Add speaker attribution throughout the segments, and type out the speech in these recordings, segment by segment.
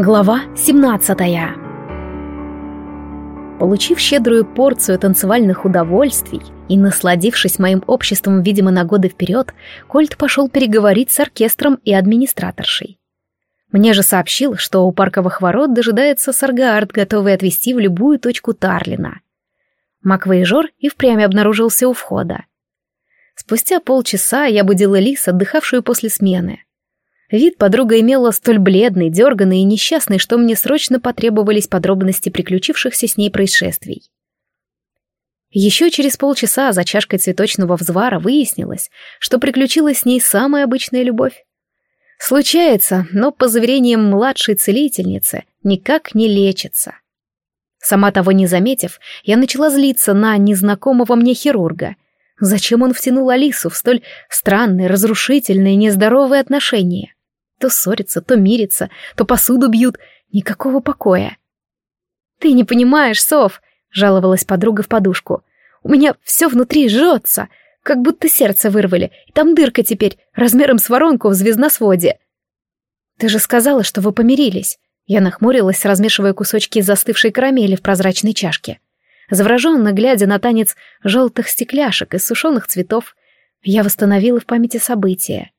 Speaker 1: Глава 17 Получив щедрую порцию танцевальных удовольствий и насладившись моим обществом, видимо, на годы вперед, Кольт пошел переговорить с оркестром и администраторшей. Мне же сообщил, что у парковых ворот дожидается Саргаард, готовый отвезти в любую точку Тарлина. Маквейжор и впрямь обнаружился у входа. Спустя полчаса я будила Лис, отдыхавшую после смены. Вид подруга имела столь бледный, дерганный и несчастный, что мне срочно потребовались подробности приключившихся с ней происшествий. Еще через полчаса за чашкой цветочного взвара выяснилось, что приключилась с ней самая обычная любовь. Случается, но, по заверениям младшей целительницы, никак не лечится. Сама того не заметив, я начала злиться на незнакомого мне хирурга. Зачем он втянул Алису в столь странные, разрушительные, нездоровые отношения? То ссорятся, то мирятся, то посуду бьют. Никакого покоя. «Ты не понимаешь, Сов», — жаловалась подруга в подушку. «У меня все внутри жжется, как будто сердце вырвали, и там дырка теперь, размером с воронку в звездносводе». «Ты же сказала, что вы помирились». Я нахмурилась, размешивая кусочки застывшей карамели в прозрачной чашке. Завороженно глядя на танец желтых стекляшек из сушеных цветов, я восстановила в памяти события.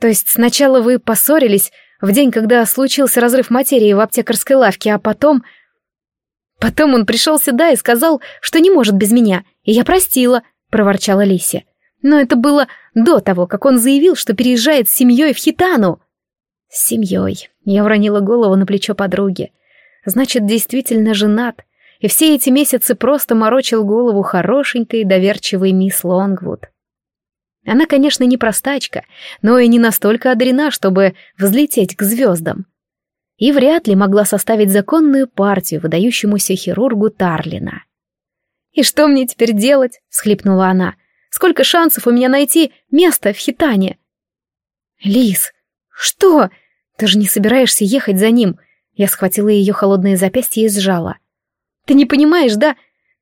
Speaker 1: То есть сначала вы поссорились в день, когда случился разрыв материи в аптекарской лавке, а потом... Потом он пришел сюда и сказал, что не может без меня, и я простила, проворчала Лися. Но это было до того, как он заявил, что переезжает с семьей в Хитану. С семьей. Я уронила голову на плечо подруги. Значит, действительно женат. И все эти месяцы просто морочил голову хорошенькой доверчивой мисс Лонгвуд. Она, конечно, не простачка, но и не настолько одарена, чтобы взлететь к звездам. И вряд ли могла составить законную партию выдающемуся хирургу Тарлина. «И что мне теперь делать?» — всхлипнула она. «Сколько шансов у меня найти место в Хитане?» «Лис, что? Ты же не собираешься ехать за ним?» Я схватила ее холодные запястья и сжала. «Ты не понимаешь, да?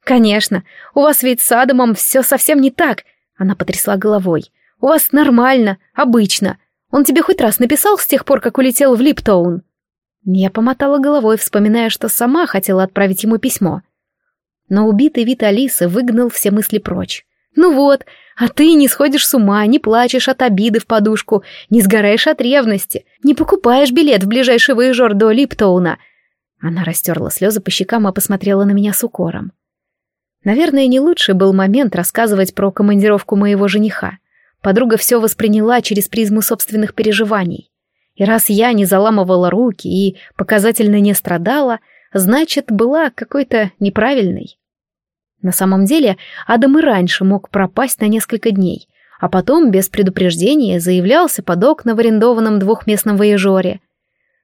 Speaker 1: Конечно, у вас ведь с Адамом все совсем не так. Она потрясла головой. «У вас нормально, обычно. Он тебе хоть раз написал с тех пор, как улетел в Липтоун?» Я помотала головой, вспоминая, что сама хотела отправить ему письмо. Но убитый вид Алисы выгнал все мысли прочь. «Ну вот, а ты не сходишь с ума, не плачешь от обиды в подушку, не сгораешь от ревности, не покупаешь билет в ближайший выезжор до Липтоуна». Она растерла слезы по щекам и посмотрела на меня с укором. Наверное, не лучший был момент рассказывать про командировку моего жениха. Подруга все восприняла через призму собственных переживаний. И раз я не заламывала руки и показательно не страдала, значит, была какой-то неправильной. На самом деле, Адам и раньше мог пропасть на несколько дней, а потом без предупреждения заявлялся под окна в арендованном двухместном воежоре.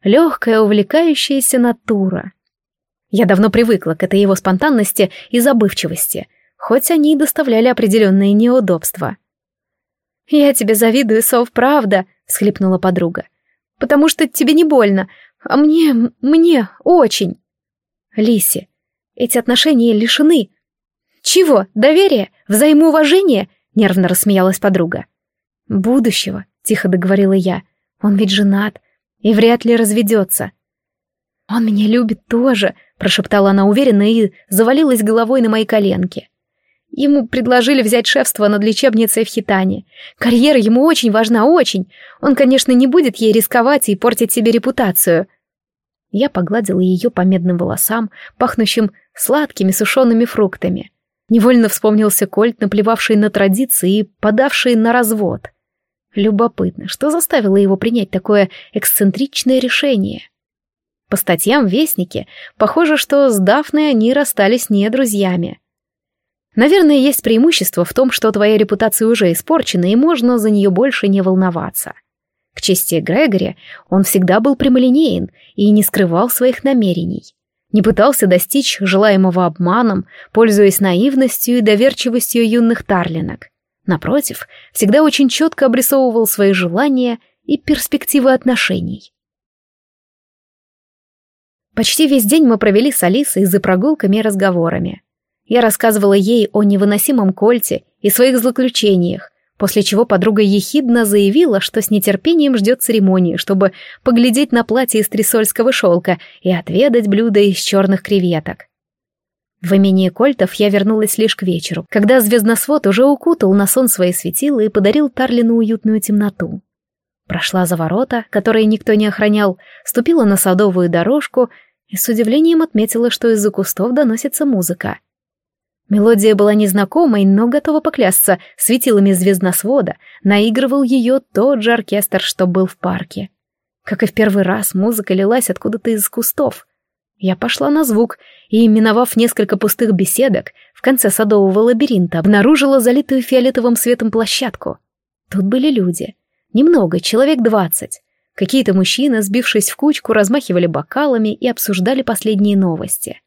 Speaker 1: Легкая, увлекающаяся натура. Я давно привыкла к этой его спонтанности и забывчивости, хоть они и доставляли определенные неудобства. «Я тебе завидую, Сов, правда», — всхлипнула подруга. «Потому что тебе не больно, а мне... мне очень». «Лиси, эти отношения лишены...» «Чего? Доверия? Взаимоуважения?» — нервно рассмеялась подруга. «Будущего», — тихо договорила я. «Он ведь женат и вряд ли разведется». «Он меня любит тоже», — прошептала она уверенно и завалилась головой на мои коленки. Ему предложили взять шефство над лечебницей в Хитане. Карьера ему очень важна, очень. Он, конечно, не будет ей рисковать и портить себе репутацию. Я погладила ее по медным волосам, пахнущим сладкими сушеными фруктами. Невольно вспомнился Кольт, наплевавший на традиции и подавший на развод. Любопытно, что заставило его принять такое эксцентричное решение? По статьям Вестнике, похоже, что с Дафной они расстались не друзьями. Наверное, есть преимущество в том, что твоя репутация уже испорчена, и можно за нее больше не волноваться. К чести Грегори, он всегда был прямолинеен и не скрывал своих намерений. Не пытался достичь желаемого обманом, пользуясь наивностью и доверчивостью юных тарлинок. Напротив, всегда очень четко обрисовывал свои желания и перспективы отношений. Почти весь день мы провели с Алисой за прогулками и разговорами. Я рассказывала ей о невыносимом кольте и своих злоключениях, после чего подруга ехидно заявила, что с нетерпением ждет церемонии, чтобы поглядеть на платье из трисольского шелка и отведать блюдо из черных креветок. В имение Кольтов я вернулась лишь к вечеру, когда звездносвод уже укутал на сон свои светила и подарил Тарлину уютную темноту. Прошла за ворота, которые никто не охранял, ступила на садовую дорожку и с удивлением отметила, что из-за кустов доносится музыка — Мелодия была незнакомой, но готова поклясться, светилами звездносвода наигрывал ее тот же оркестр, что был в парке. Как и в первый раз, музыка лилась откуда-то из кустов. Я пошла на звук и, миновав несколько пустых беседок, в конце садового лабиринта обнаружила залитую фиолетовым светом площадку. Тут были люди. Немного, человек двадцать. Какие-то мужчины, сбившись в кучку, размахивали бокалами и обсуждали последние новости.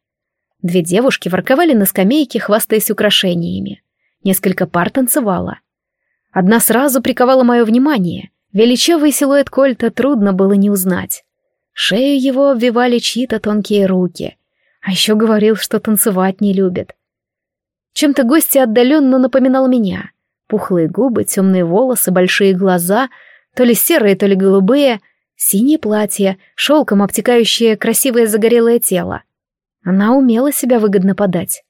Speaker 1: Две девушки ворковали на скамейке, хвастаясь украшениями. Несколько пар танцевала. Одна сразу приковала мое внимание. Величавый силуэт Кольта трудно было не узнать. Шею его обвивали чьи-то тонкие руки. А еще говорил, что танцевать не любит. Чем-то гости отдаленно напоминал меня. Пухлые губы, темные волосы, большие глаза, то ли серые, то ли голубые, синее платье, шелком обтекающее красивое загорелое тело. Она умела себя выгодно подать.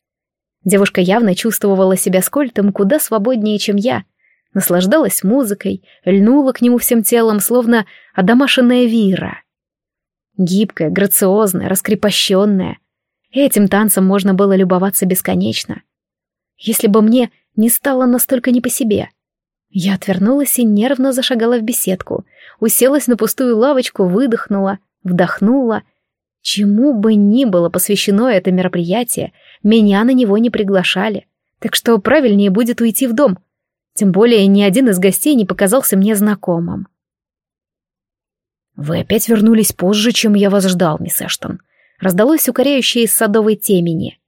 Speaker 1: Девушка явно чувствовала себя с Кольтом куда свободнее, чем я. Наслаждалась музыкой, льнула к нему всем телом, словно одомашенная вира. Гибкая, грациозная, раскрепощенная. Этим танцем можно было любоваться бесконечно. Если бы мне не стало настолько не по себе. Я отвернулась и нервно зашагала в беседку, уселась на пустую лавочку, выдохнула, вдохнула — Чему бы ни было посвящено это мероприятие, меня на него не приглашали, так что правильнее будет уйти в дом. Тем более ни один из гостей не показался мне знакомым. «Вы опять вернулись позже, чем я вас ждал, мисс Эштон», — раздалось укоряющее из садовой темени.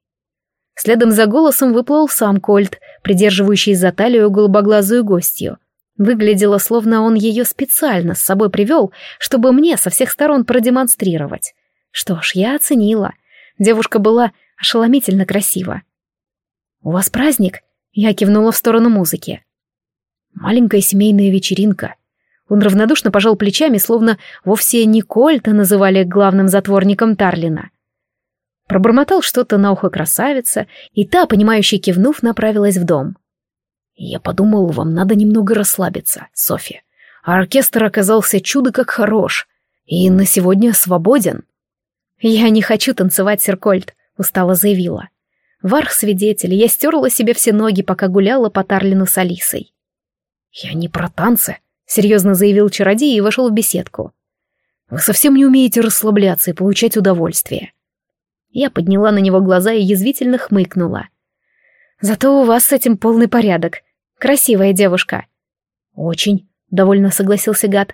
Speaker 1: Следом за голосом выплыл сам Кольт, придерживающий за талию голубоглазую гостью. Выглядело, словно он ее специально с собой привел, чтобы мне со всех сторон продемонстрировать. Что ж, я оценила. Девушка была ошеломительно красива. «У вас праздник?» Я кивнула в сторону музыки. «Маленькая семейная вечеринка». Он равнодушно пожал плечами, словно вовсе не Кольта называли главным затворником Тарлина. Пробормотал что-то на ухо красавица, и та, понимающе кивнув, направилась в дом. «Я подумал, вам надо немного расслабиться, Софья. А оркестр оказался чудо как хорош, и на сегодня свободен». «Я не хочу танцевать, Серкольд», — устало заявила. Варх свидетель, я стерла себе все ноги, пока гуляла по Тарлину с Алисой. «Я не про танцы», — серьезно заявил чародей и вошел в беседку. «Вы совсем не умеете расслабляться и получать удовольствие». Я подняла на него глаза и язвительно хмыкнула. «Зато у вас с этим полный порядок. Красивая девушка». «Очень», — довольно согласился гад.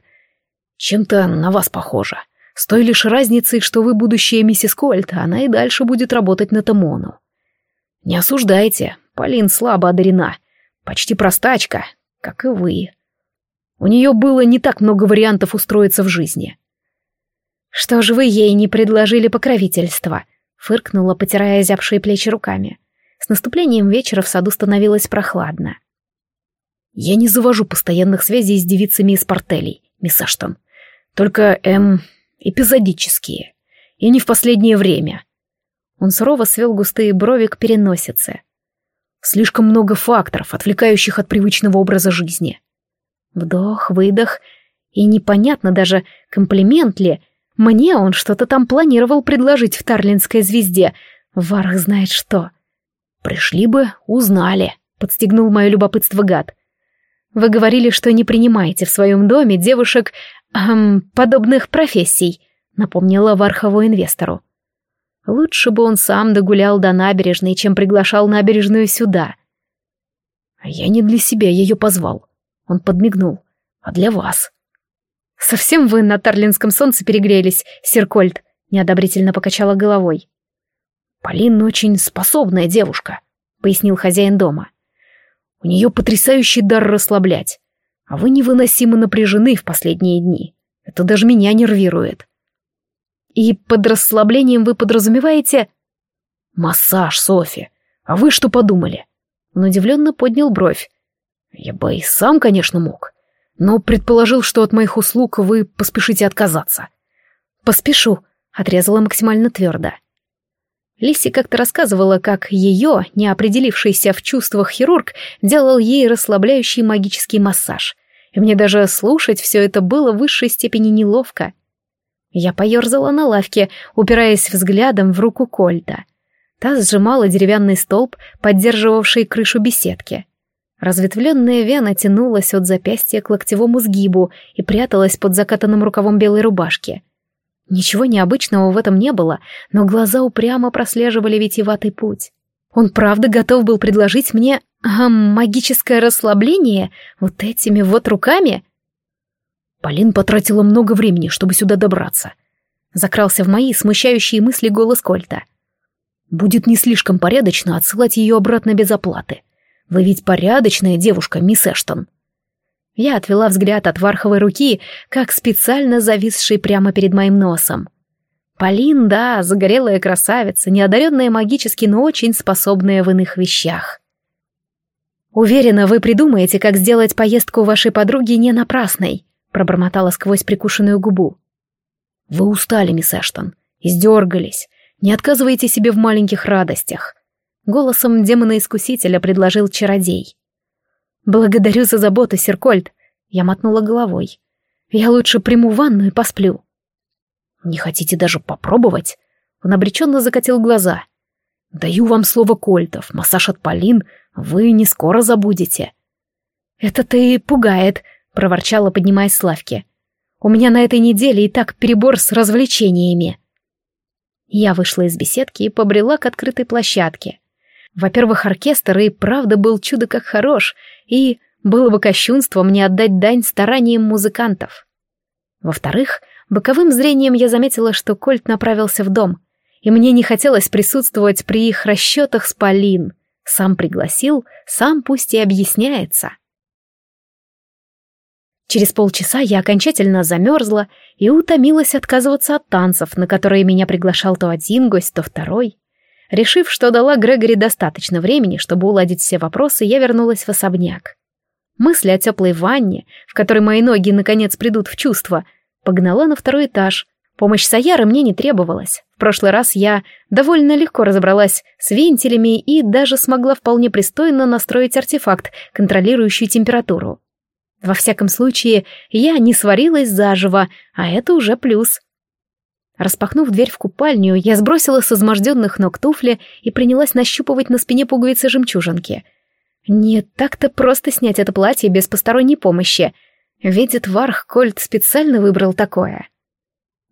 Speaker 1: «Чем-то на вас похожа. С той лишь разницей, что вы будущая миссис Кольт, а она и дальше будет работать на Тамону. Не осуждайте, Полин слабо одарена. Почти простачка, как и вы. У нее было не так много вариантов устроиться в жизни. «Что же вы ей не предложили покровительства?» — фыркнула, потирая зябшие плечи руками. С наступлением вечера в саду становилось прохладно. «Я не завожу постоянных связей с девицами из портелей, мисс Аштон. Только, эм, эпизодические. И не в последнее время. Он сурово свел густые брови к переносице. Слишком много факторов, отвлекающих от привычного образа жизни. Вдох, выдох, и непонятно даже, комплимент ли. Мне он что-то там планировал предложить в Тарлинской звезде. Варх знает что. Пришли бы, узнали, подстегнул мое любопытство гад. Вы говорили, что не принимаете в своем доме девушек «Эм, подобных профессий», — напомнила Вархову инвестору. Лучше бы он сам догулял до набережной, чем приглашал набережную сюда. А я не для себя ее позвал. Он подмигнул. А для вас. Совсем вы на Тарлинском солнце перегрелись, Сиркольд, неодобрительно покачала головой. Полин очень способная девушка, пояснил хозяин дома. У нее потрясающий дар расслаблять а вы невыносимо напряжены в последние дни. Это даже меня нервирует. И под расслаблением вы подразумеваете... Массаж, Софи. А вы что подумали? Он удивленно поднял бровь.
Speaker 2: Я бы и сам, конечно, мог, но предположил, что от моих услуг вы поспешите отказаться.
Speaker 1: Поспешу, отрезала максимально твердо. Лиси как-то рассказывала, как ее, не определившийся в чувствах хирург, делал ей расслабляющий магический массаж. И мне даже слушать все это было в высшей степени неловко. Я поерзала на лавке, упираясь взглядом в руку Кольта. Та сжимала деревянный столб, поддерживавший крышу беседки. Разветвленная вена тянулась от запястья к локтевому сгибу и пряталась под закатанным рукавом белой рубашки. Ничего необычного в этом не было, но глаза упрямо прослеживали витиеватый путь. Он правда готов был предложить мне а, магическое расслабление вот этими вот руками?
Speaker 2: Полин потратила много времени, чтобы сюда добраться. Закрался в мои смущающие мысли голос Кольта. Будет не слишком порядочно отсылать ее обратно без оплаты. Вы ведь порядочная девушка, мисс Эштон.
Speaker 1: Я отвела взгляд от варховой руки, как специально зависшей прямо перед моим носом. Полин, да, загорелая красавица, неодаренная магически, но очень способная в иных вещах. Уверена, вы придумаете, как сделать поездку вашей подруги не напрасной пробормотала сквозь прикушенную губу.
Speaker 2: «Вы устали, мисс Эштон, издергались. Не отказывайте себе в маленьких радостях», — голосом демона-искусителя предложил чародей.
Speaker 1: «Благодарю за заботу, Серкольд», — я мотнула головой. «Я лучше приму ванну и посплю».
Speaker 2: «Не хотите даже попробовать?» Он обреченно закатил глаза. «Даю вам слово Кольтов, массаж от Полин вы не скоро забудете».
Speaker 1: «Это-то и пугает», — проворчала, поднимаясь с лавки. «У меня на этой неделе и так перебор с развлечениями». Я вышла из беседки и побрела к открытой площадке. Во-первых, оркестр и правда был чудо как хорош, и было бы кощунством не отдать дань стараниям музыкантов. Во-вторых, боковым зрением я заметила, что Кольт направился в дом, и мне не хотелось присутствовать при их расчетах с Полин. Сам пригласил, сам пусть и объясняется. Через полчаса я окончательно замерзла и утомилась отказываться от танцев, на которые меня приглашал то один гость, то второй. Решив, что дала Грегори достаточно времени, чтобы уладить все вопросы, я вернулась в особняк. Мысль о теплой ванне, в которой мои ноги наконец придут в чувство, погнала на второй этаж. Помощь Саяры мне не требовалась. В прошлый раз я довольно легко разобралась с вентилями и даже смогла вполне пристойно настроить артефакт, контролирующий температуру. Во всяком случае, я не сварилась заживо, а это уже плюс. Распахнув дверь в купальню, я сбросила с изможденных ног туфли и принялась нащупывать на спине пуговицы жемчужинки. Не так-то просто снять это платье без посторонней помощи. Видит Варх Кольт специально выбрал такое.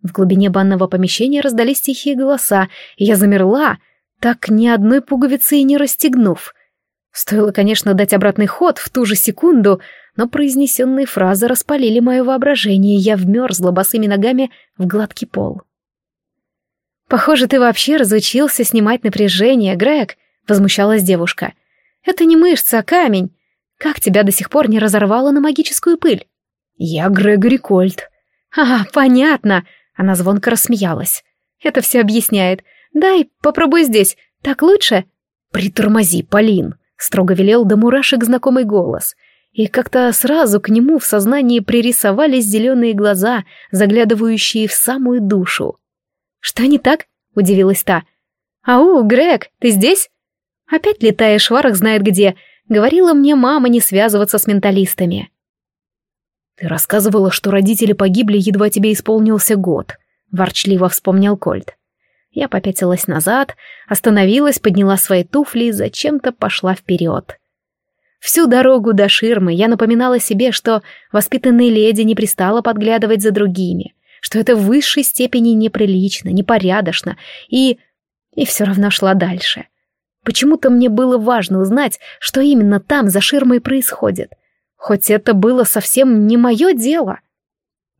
Speaker 1: В глубине банного помещения раздались тихие голоса, и я замерла, так ни одной пуговицы и не расстегнув. Стоило, конечно, дать обратный ход в ту же секунду — но произнесенные фразы распалили мое воображение, и я вмерзла босыми ногами в гладкий пол. «Похоже, ты вообще разучился снимать напряжение, Грег», — возмущалась девушка. «Это не мышца, а камень. Как тебя до сих пор не разорвало на магическую пыль?»
Speaker 2: «Я Грегори Кольт».
Speaker 1: «А, понятно», — она звонко рассмеялась. «Это все объясняет. Дай, попробуй здесь. Так лучше?»
Speaker 2: «Притормози, Полин», — строго велел до мурашек знакомый голос — и как-то сразу к нему в сознании пририсовались зеленые глаза, заглядывающие в самую душу.
Speaker 1: «Что не так?» — удивилась та. «Ау, Грег, ты здесь?» «Опять летаешь, Варах знает где. Говорила мне мама не связываться с менталистами».
Speaker 2: «Ты рассказывала, что родители погибли, едва тебе исполнился год», — ворчливо вспомнил Кольт.
Speaker 1: Я попятилась назад, остановилась, подняла свои туфли и зачем-то пошла вперед. Всю дорогу до ширмы я напоминала себе, что воспитанной леди не пристала подглядывать за другими, что это в высшей степени неприлично, непорядочно, и... и все равно шла дальше. Почему-то мне было важно узнать, что именно там за ширмой происходит, хоть это было совсем не мое дело.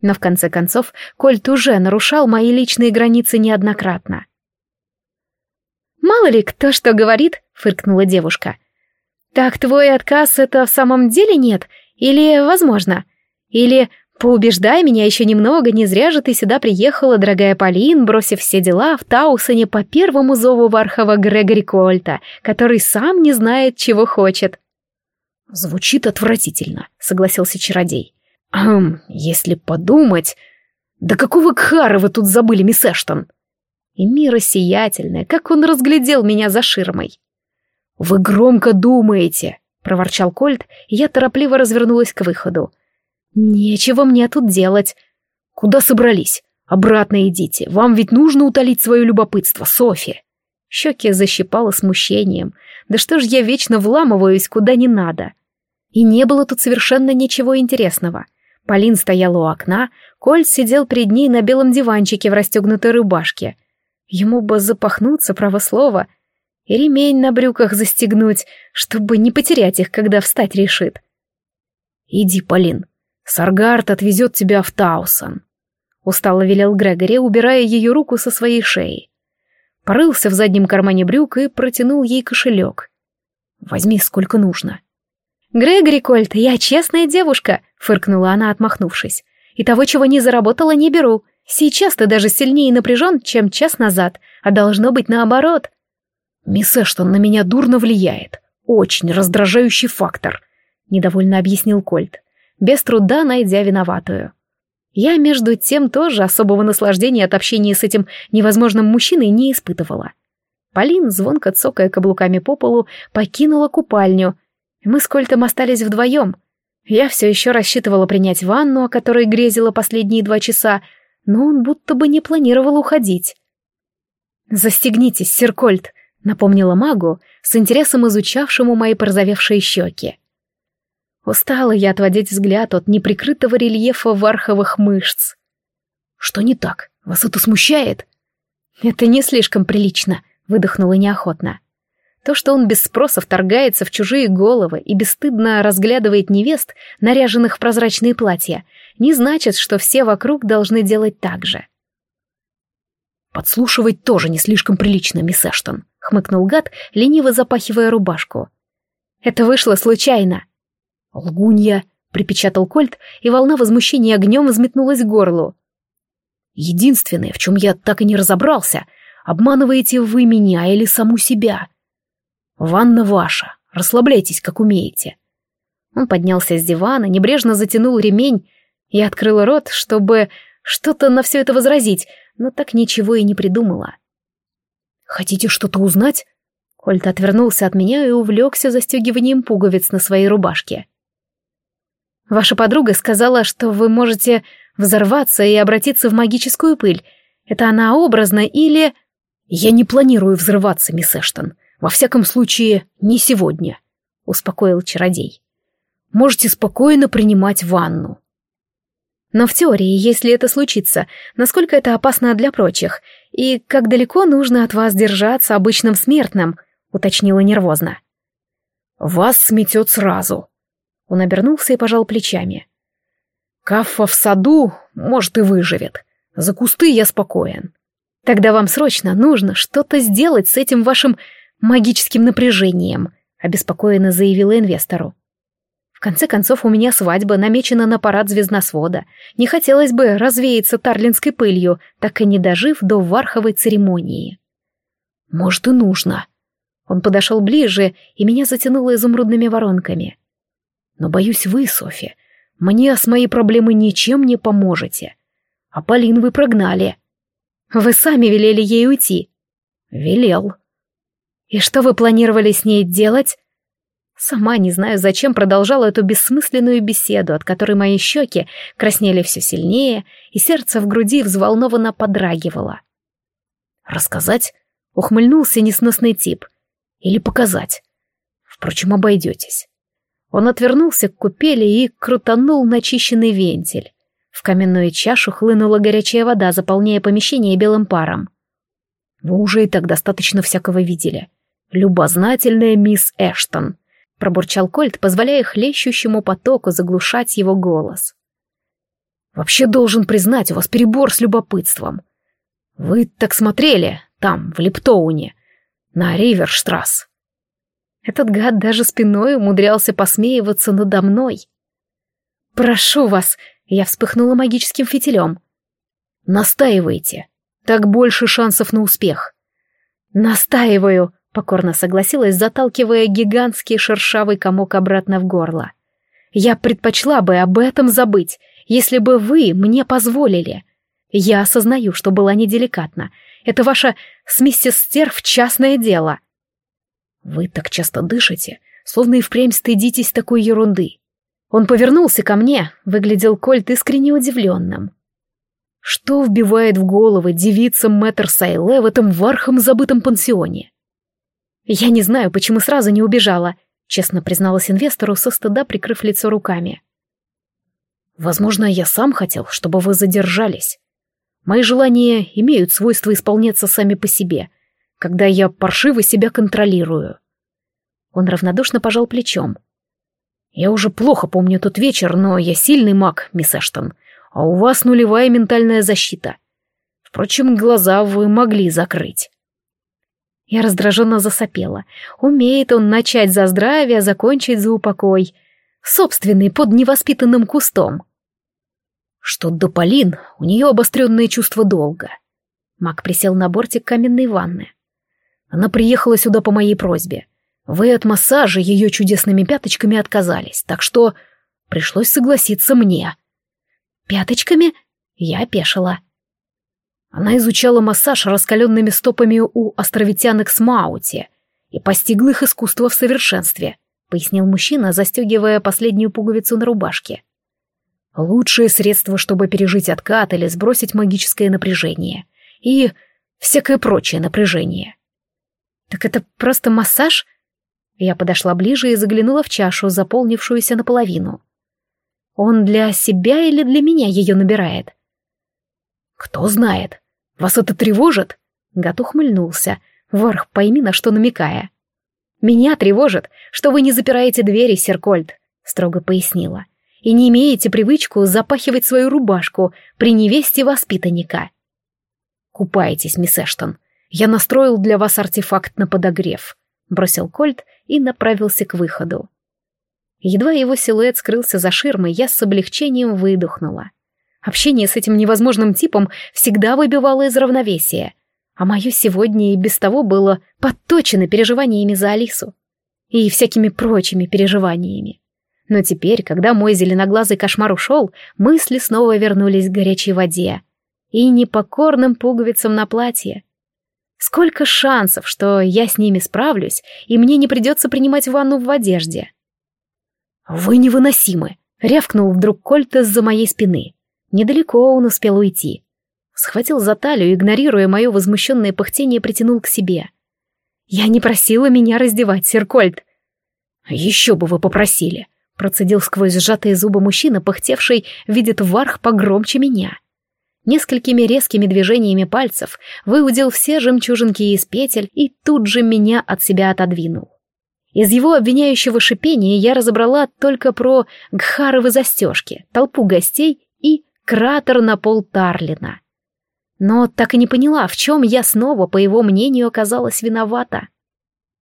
Speaker 1: Но в конце концов Кольт уже нарушал мои личные границы неоднократно. «Мало ли кто что говорит», — фыркнула девушка. «Так твой отказ это в самом деле нет? Или возможно? Или поубеждай меня еще немного, не зря же ты сюда приехала, дорогая Полин, бросив все дела в Таусоне по первому зову Вархова Грегори Кольта, который сам не знает, чего хочет».
Speaker 2: Звучит отвратительно, согласился чародей. Хм, если подумать... Да какого кхара вы тут забыли, мисс Эштон? И мира сиятельная, как он разглядел меня за ширмой. Вы громко думаете, проворчал Кольт, и я торопливо развернулась к выходу. Нечего мне тут делать. Куда собрались? Обратно идите. Вам ведь нужно утолить свое любопытство, Софи. Щеки защипало смущением. Да что ж я вечно вламываюсь куда не надо. И не было тут совершенно ничего интересного. Полин стояла у окна, Кольт сидел перед ней на белом диванчике в расстегнутой рубашке. Ему бы запахнуться, право слово, и ремень на брюках застегнуть, чтобы не потерять их, когда встать решит. «Иди, Полин, Саргард отвезет тебя в Таусон», — устало велел Грегори, убирая ее руку со своей шеи. Порылся в заднем кармане брюк и протянул ей кошелек. «Возьми сколько нужно».
Speaker 1: «Грегори Кольт, я честная девушка», — фыркнула она, отмахнувшись. «И того, чего не заработала, не беру. Сейчас ты даже сильнее напряжен, чем час назад, а должно быть наоборот».
Speaker 2: «Мисс Эштон на меня дурно влияет. Очень раздражающий фактор», — недовольно объяснил Кольт, без труда найдя виноватую. Я, между тем, тоже особого наслаждения от общения с этим невозможным мужчиной не испытывала. Полин, звонко цокая каблуками по полу, покинула купальню, мы с Кольтом остались вдвоем. Я все еще рассчитывала принять ванну, о которой грезила последние два часа, но он будто бы не планировал уходить. «Застегнитесь, сир Кольт», — напомнила магу, с интересом изучавшему мои порозовевшие щеки. Устала я отводить взгляд от неприкрытого рельефа варховых мышц. «Что не так? Вас это смущает?» «Это не слишком прилично», — выдохнула неохотно. То, что он без спроса вторгается в чужие головы и бесстыдно разглядывает невест, наряженных в прозрачные платья, не значит, что все вокруг должны делать так же. «Подслушивать тоже не слишком прилично, мисс Эштон», — хмыкнул гад, лениво запахивая рубашку.
Speaker 1: «Это вышло случайно».
Speaker 2: «Лгунья», — припечатал Кольт, и волна возмущения огнем взметнулась к горлу. «Единственное, в чем я так и не разобрался, обманываете вы меня или саму себя. «Ванна ваша, расслабляйтесь, как умеете».
Speaker 1: Он поднялся с дивана, небрежно затянул ремень и открыл рот, чтобы что-то на все это возразить, но так ничего и не придумала.
Speaker 2: «Хотите что-то узнать?»
Speaker 1: Кольт отвернулся от меня и увлекся застегиванием пуговиц на своей рубашке. «Ваша подруга сказала, что вы можете взорваться и обратиться в магическую пыль. Это она образно или...»
Speaker 2: «Я не планирую взрываться, мисс Эштон. Во всяком случае, не сегодня, успокоил чародей. Можете спокойно принимать ванну.
Speaker 1: Но в теории, если это случится, насколько это опасно для прочих, и как далеко нужно от вас держаться обычным смертным, уточнила нервозно.
Speaker 2: Вас сметет сразу. Он обернулся и пожал плечами. Каффа в саду, может, и выживет. За кусты я спокоен.
Speaker 1: Тогда вам срочно нужно что-то сделать с этим вашим магическим напряжением», — обеспокоенно заявила инвестору. «В конце концов, у меня свадьба намечена на парад звездносвода. Не хотелось бы развеяться тарлинской пылью, так и не дожив до варховой церемонии».
Speaker 2: «Может, и нужно». Он подошел ближе, и меня затянуло изумрудными воронками. «Но боюсь вы, Софи, мне с моей проблемой ничем не поможете. А Полин вы прогнали».
Speaker 1: «Вы сами велели ей уйти».
Speaker 2: «Велел»,
Speaker 1: «И что вы планировали с ней делать?» Сама не знаю, зачем продолжала эту бессмысленную беседу, от которой мои щеки краснели все сильнее, и сердце в груди взволнованно подрагивало.
Speaker 2: «Рассказать?» — ухмыльнулся несносный тип. «Или показать? Впрочем, обойдетесь». Он отвернулся к купели и крутанул начищенный вентиль. В каменную чашу хлынула горячая вода, заполняя помещение белым паром. Вы уже и так достаточно всякого видели любознательная мисс Эштон», — пробурчал Кольт, позволяя хлещущему потоку заглушать его голос. «Вообще должен признать, у вас перебор с любопытством. Вы так смотрели там, в Лептоуне, на Риверштрасс».
Speaker 1: Этот гад даже спиной умудрялся посмеиваться надо мной. «Прошу вас», — я вспыхнула магическим фитилем.
Speaker 2: «Настаивайте, так больше шансов на успех».
Speaker 1: «Настаиваю», Покорно согласилась, заталкивая гигантский шершавый комок обратно в горло. Я предпочла бы об этом забыть, если бы вы мне позволили. Я осознаю, что была неделикатна. Это ваша с миссис Стерв частное дело. Вы так часто дышите, словно и впрямь стыдитесь такой ерунды. Он повернулся ко мне, выглядел Кольт искренне удивленным. Что вбивает в головы девицам мэтр Сайле в этом вархом забытом пансионе? Я не знаю, почему сразу не убежала, честно призналась инвестору, со стыда прикрыв лицо руками. Возможно, я сам хотел, чтобы вы задержались. Мои желания имеют свойство исполняться сами по себе, когда я паршиво себя контролирую. Он равнодушно пожал плечом. Я уже плохо помню тот вечер, но я сильный маг, мисс Эштон, а у вас нулевая ментальная защита. Впрочем, глаза вы могли закрыть. Я раздраженно засопела. Умеет он начать за здравие, а закончить за упокой. Собственный под невоспитанным кустом. Что до Полин, у нее обостренное чувство долга. Мак присел на бортик каменной ванны. Она приехала сюда по моей просьбе. Вы от массажа ее чудесными пяточками отказались, так что пришлось согласиться мне. Пяточками? Я опешила. Она изучала массаж раскаленными стопами у островитянок с Маути и постигла их искусство в совершенстве, пояснил мужчина, застегивая последнюю пуговицу на рубашке. Лучшее средство, чтобы пережить откат или сбросить магическое напряжение. И всякое прочее напряжение. Так это просто массаж? Я подошла ближе и заглянула в чашу, заполнившуюся наполовину. Он для себя или для меня ее набирает? Кто знает. Вас это тревожит? Гат ухмыльнулся. Варх, пойми, на что намекая. Меня тревожит, что вы не запираете двери, Серкольд, строго пояснила и не имеете привычку запахивать свою рубашку при невесте воспитанника. Купайтесь, мисс Эштон. Я настроил для вас артефакт на подогрев. Бросил Кольт и направился к выходу. Едва его силуэт скрылся за ширмой, я с облегчением выдохнула. Общение с этим невозможным типом всегда выбивало из равновесия, а мое сегодня и без того было подточено переживаниями за Алису и всякими прочими переживаниями. Но теперь, когда мой зеленоглазый кошмар ушел, мысли снова вернулись к горячей воде и непокорным пуговицам на платье. Сколько шансов, что я с ними справлюсь, и мне не придется принимать ванну в одежде. «Вы невыносимы!» — рявкнул вдруг Кольта за моей спины. Недалеко он успел уйти. Схватил за талию, игнорируя мое возмущенное пыхтение, притянул к себе. «Я не просила меня раздевать, сэр Кольт!» «Еще бы вы попросили!» Процедил сквозь сжатые зубы мужчина, пыхтевший, видит варх погромче меня. Несколькими резкими движениями пальцев выудил все жемчужинки из петель и тут же меня от себя отодвинул. Из его обвиняющего шипения я разобрала только про гхаровы застежки, толпу гостей и кратер на пол Тарлина. Но так и не поняла, в чем я снова, по его мнению, оказалась виновата.